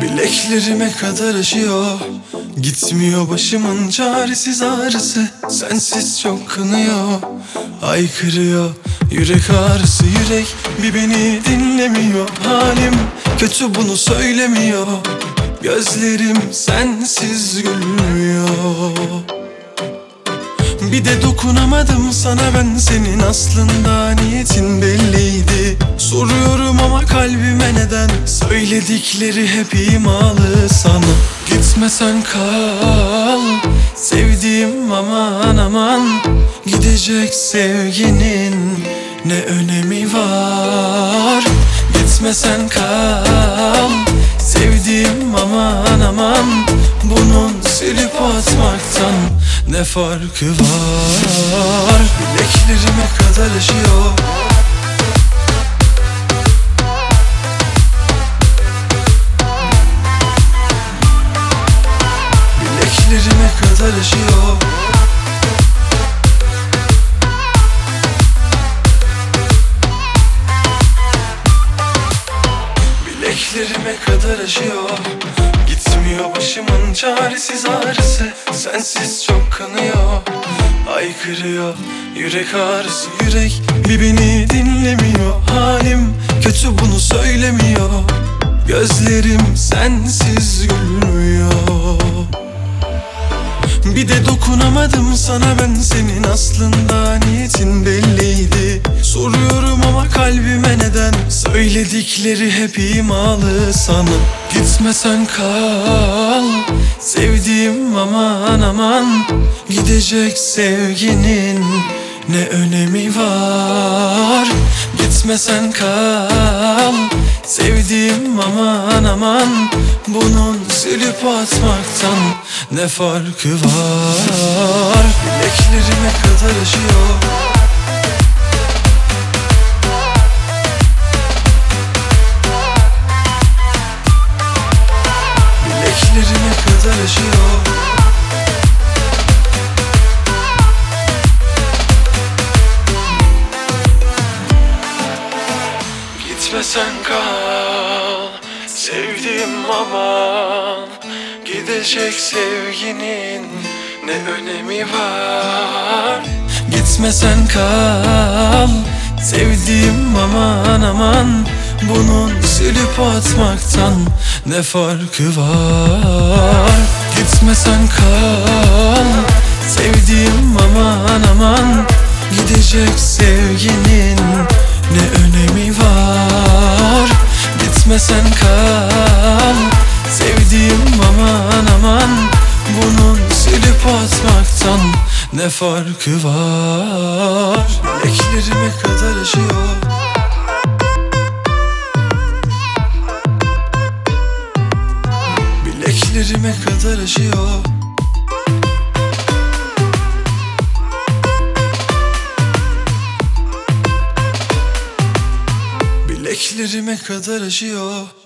Bileklerime kadar aşıyor Gitmiyor başımın çaresiz ağrısı. Sensiz çok kınıyor Aykırıyor. Yürek ağrısı yürek bir beni dinlemiyor. Halim kötü bunu söylemiyor. Gözlerim sensiz gülmüyor. Bir de dokunamadım sana ben. Senin aslında niyetin belliydi Soruyorum ama kalbime neden? Söyledikleri hep imalı sana. Gitmesen kal Sevdiğim aman aman. Gidecek sevginin ne önemi var? Gitmesen kal Sevdiğim aman aman. Bunun silip atmaktan ne farkı var? Bileklerime kadar aşıyor Aşıyor Bileklerime kadar aşıyor Gitmiyor başımın çaresiz ağrısı. Sensiz çok kanıyor. Aykırıyor. Yürek ağrısı yürek bir beni dinlemiyor. Halim kötü bunu söylemiyor. Gözlerim sensiz gülmüyor bir de dokunamadım sana ben senin aslında niyetin belliydi. Soruyorum ama kalbime neden? Söyledikleri hep imalı sana. Gitmesen kal Sevdiğim aman aman. Gidecek sevginin ne önemi var? Gitmesen kal Sevdiğim aman aman. Bunun silip atmaktan ne farkı var? Bileklerime kadar aşıyor Bileklerime kadar aşıyor Gitmesen kal Sevdim aman Gidecek sevginin ne önemi var? Gitmesen kal Sevdiğim aman aman. Bunun silip atmaktan ne farkı var? Gitmesen kal Sevdiğim aman aman. Gidecek sevginin ne önemi var? Gitmesen kal Sevdiğim aman aman Bunun silip atmaktan ne farkı var? Bileklerime kadar aşıyor Bileklerime kadar aşıyor Bileklerime kadar aşıyor